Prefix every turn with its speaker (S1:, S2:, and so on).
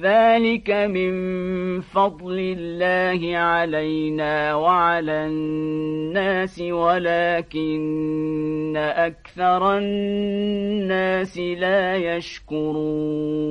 S1: ذلك من فضل الله علينا وعلى الناس ولكن أكثر الناس لا يشكرون